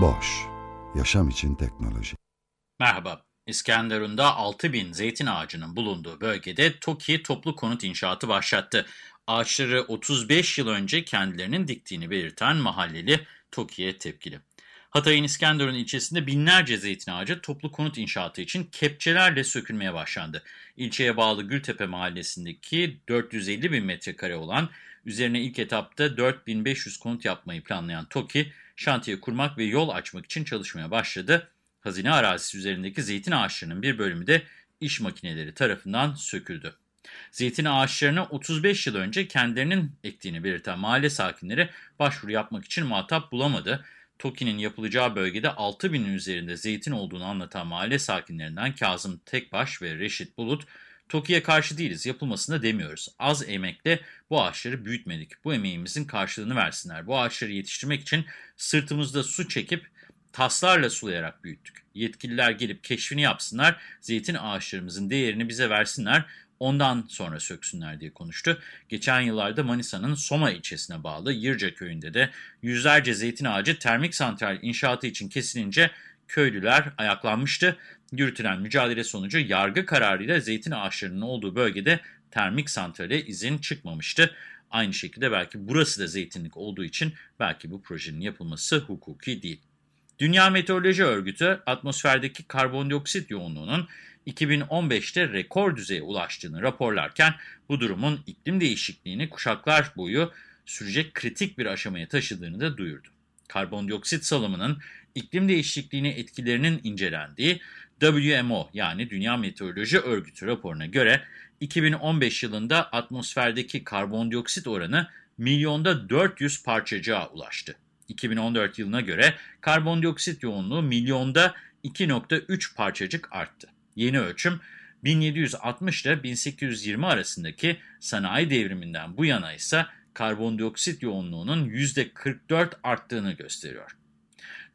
Boş, yaşam için teknoloji. Merhaba, İskenderun'da 6000 zeytin ağacının bulunduğu bölgede TOKİ toplu konut inşaatı başlattı. Ağaçları 35 yıl önce kendilerinin diktiğini belirten mahalleli TOKİ'ye tepkili. Hatay'ın İskenderun ilçesinde binlerce zeytin ağacı toplu konut inşaatı için kepçelerle sökülmeye başlandı. İlçeye bağlı Gültepe mahallesindeki 450 bin metrekare olan üzerine ilk etapta 4500 konut yapmayı planlayan TOKİ, şantiye kurmak ve yol açmak için çalışmaya başladı. Hazine arazisi üzerindeki zeytin ağaçlarının bir bölümü de iş makineleri tarafından söküldü. Zeytin ağaçlarını 35 yıl önce kendilerinin ektiğini belirten mahalle sakinleri başvuru yapmak için muhatap bulamadı. TOKİ'nin yapılacağı bölgede 6 binin üzerinde zeytin olduğunu anlatan mahalle sakinlerinden Kazım Tekbaş ve Reşit Bulut, TOKİ'ye karşı değiliz, yapılmasını demiyoruz. Az emekle bu ağaçları büyütmedik. Bu emeğimizin karşılığını versinler. Bu ağaçları yetiştirmek için sırtımızda su çekip taslarla sulayarak büyüttük. Yetkililer gelip keşfini yapsınlar, zeytin ağaçlarımızın değerini bize versinler, ondan sonra söksünler diye konuştu. Geçen yıllarda Manisa'nın Soma ilçesine bağlı Yırca köyünde de yüzlerce zeytin ağacı termik santral inşaatı için kesilince köylüler ayaklanmıştı. Yürütülen mücadele sonucu yargı kararıyla zeytin ağaçlarının olduğu bölgede termik santrale izin çıkmamıştı. Aynı şekilde belki burası da zeytinlik olduğu için belki bu projenin yapılması hukuki değil. Dünya Meteoroloji Örgütü atmosferdeki karbondioksit yoğunluğunun 2015'te rekor düzeye ulaştığını raporlarken bu durumun iklim değişikliğini kuşaklar boyu sürecek kritik bir aşamaya taşıdığını da duyurdu. Karbondioksit salımının iklim değişikliğine etkilerinin incelendiği WMO yani Dünya Meteoroloji Örgütü raporuna göre 2015 yılında atmosferdeki karbondioksit oranı milyonda 400 parçacığa ulaştı. 2014 yılına göre karbondioksit yoğunluğu milyonda 2.3 parçacık arttı. Yeni ölçüm 1760 ile 1820 arasındaki sanayi devriminden bu yana ise karbondioksit yoğunluğunun %44 arttığını gösteriyor.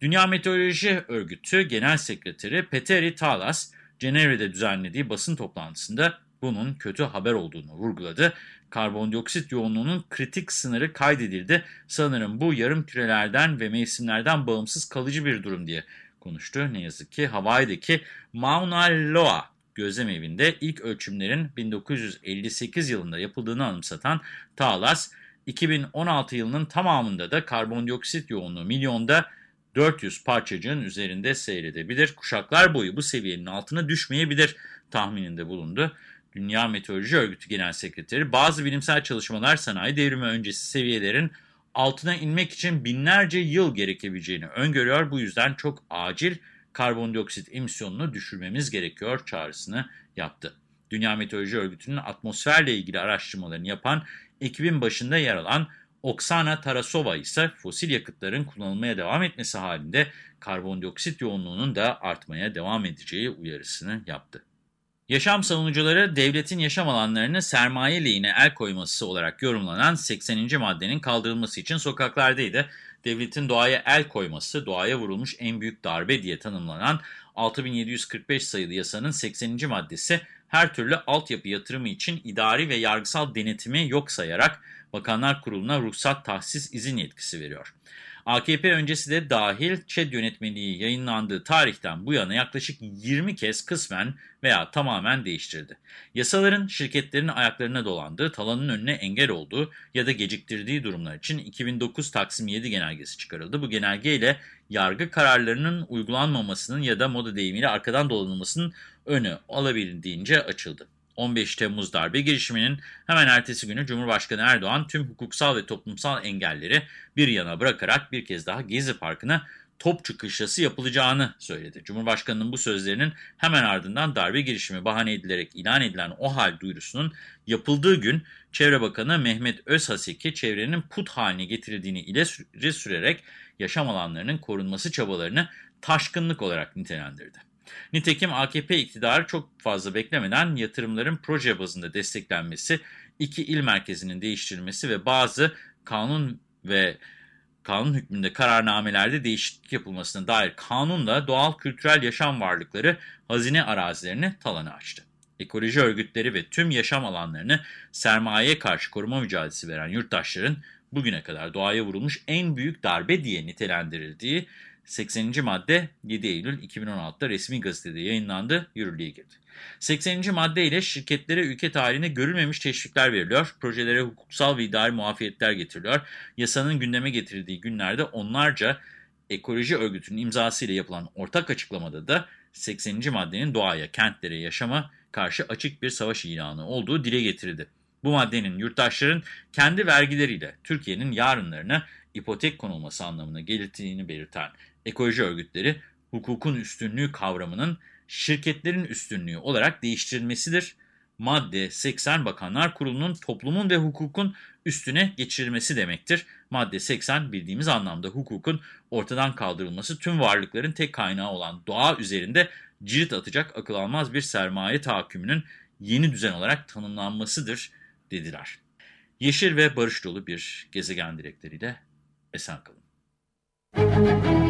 Dünya Meteoroloji Örgütü Genel Sekreteri Peteri Talas, Cenevre'de düzenlediği basın toplantısında bunun kötü haber olduğunu vurguladı. Karbondioksit yoğunluğunun kritik sınırı kaydedildi. Sanırım bu yarım kürelerden ve mevsimlerden bağımsız kalıcı bir durum diye konuştu. Ne yazık ki Hawaii'deki Mauna Loa gözlem evinde ilk ölçümlerin 1958 yılında yapıldığını anımsatan Talas, 2016 yılının tamamında da karbondioksit yoğunluğu milyonda 400 parçacığın üzerinde seyredebilir. Kuşaklar boyu bu seviyenin altına düşmeyebilir tahmininde bulundu. Dünya Meteoroloji Örgütü Genel Sekreteri bazı bilimsel çalışmalar sanayi devrimi öncesi seviyelerin altına inmek için binlerce yıl gerekebileceğini öngörüyor. Bu yüzden çok acil karbondioksit emisyonunu düşürmemiz gerekiyor çağrısını yaptı. Dünya Meteoroloji Örgütü'nün atmosferle ilgili araştırmalarını yapan ekibin başında yer alan Oksana Tarasova ise fosil yakıtların kullanılmaya devam etmesi halinde karbondioksit yoğunluğunun da artmaya devam edeceği uyarısını yaptı. Yaşam savunucuları devletin yaşam alanlarını sermaye lehine el koyması olarak yorumlanan 80. maddenin kaldırılması için sokaklardaydı. Devletin doğaya el koyması, doğaya vurulmuş en büyük darbe diye tanımlanan 6745 sayılı yasanın 80. maddesi her türlü altyapı yatırımı için idari ve yargısal denetimi yok sayarak Bakanlar Kurulu'na ruhsat tahsis izin yetkisi veriyor. AKP öncesi de dahil ÇED yönetmeliği yayınlandığı tarihten bu yana yaklaşık 20 kez kısmen veya tamamen değiştirdi. Yasaların şirketlerin ayaklarına dolandığı, talanın önüne engel olduğu ya da geciktirdiği durumlar için 2009 Taksim 7 genelgesi çıkarıldı. Bu genelgeyle yargı kararlarının uygulanmamasının ya da moda deyimiyle arkadan dolanılmasının önü alabildiğince açıldı. 15 Temmuz darbe girişiminin hemen ertesi günü Cumhurbaşkanı Erdoğan tüm hukuksal ve toplumsal engelleri bir yana bırakarak bir kez daha Gezi Parkı'na top çıkışası yapılacağını söyledi. Cumhurbaşkanının bu sözlerinin hemen ardından darbe girişimi bahane edilerek ilan edilen o hal duyurusunun yapıldığı gün Çevre Bakanı Mehmet Özhaseki çevrenin put haline getirildiğini ileri sürerek yaşam alanlarının korunması çabalarını taşkınlık olarak nitelendirdi. Nitekim AKP iktidarı çok fazla beklemeden yatırımların proje bazında desteklenmesi, iki il merkezinin değiştirilmesi ve bazı kanun ve kanun hükmünde kararnamelerde değişiklik yapılmasına dair kanunla doğal kültürel yaşam varlıkları hazine arazilerini talana açtı. Ekoloji örgütleri ve tüm yaşam alanlarını sermayeye karşı koruma mücadelesi veren yurttaşların bugüne kadar doğaya vurulmuş en büyük darbe diye nitelendirildiği 80. madde 7 Eylül 2016'da resmi gazetede yayınlandı, yürürlüğe girdi. 80. madde ile şirketlere ülke tarihinde görülmemiş teşvikler veriliyor, projelere hukuksal ve idari muafiyetler getiriliyor. Yasanın gündeme getirildiği günlerde onlarca ekoloji örgütünün imzasıyla yapılan ortak açıklamada da 80. maddenin doğaya, kentlere, yaşama karşı açık bir savaş ilanı olduğu dile getirildi. Bu maddenin yurttaşların kendi vergileriyle Türkiye'nin yarınlarına ipotek konulması anlamına getirdiğini belirten ekoloji örgütleri, hukukun üstünlüğü kavramının şirketlerin üstünlüğü olarak değiştirilmesidir. Madde 80 Bakanlar Kurulu'nun toplumun ve hukukun üstüne geçirilmesi demektir. Madde 80 bildiğimiz anlamda hukukun ortadan kaldırılması tüm varlıkların tek kaynağı olan doğa üzerinde cirit atacak akıl almaz bir sermaye tahakkümünün yeni düzen olarak tanımlanmasıdır dediler. Yeşil ve barış dolu bir gezegen dilekleriyle esen kalın.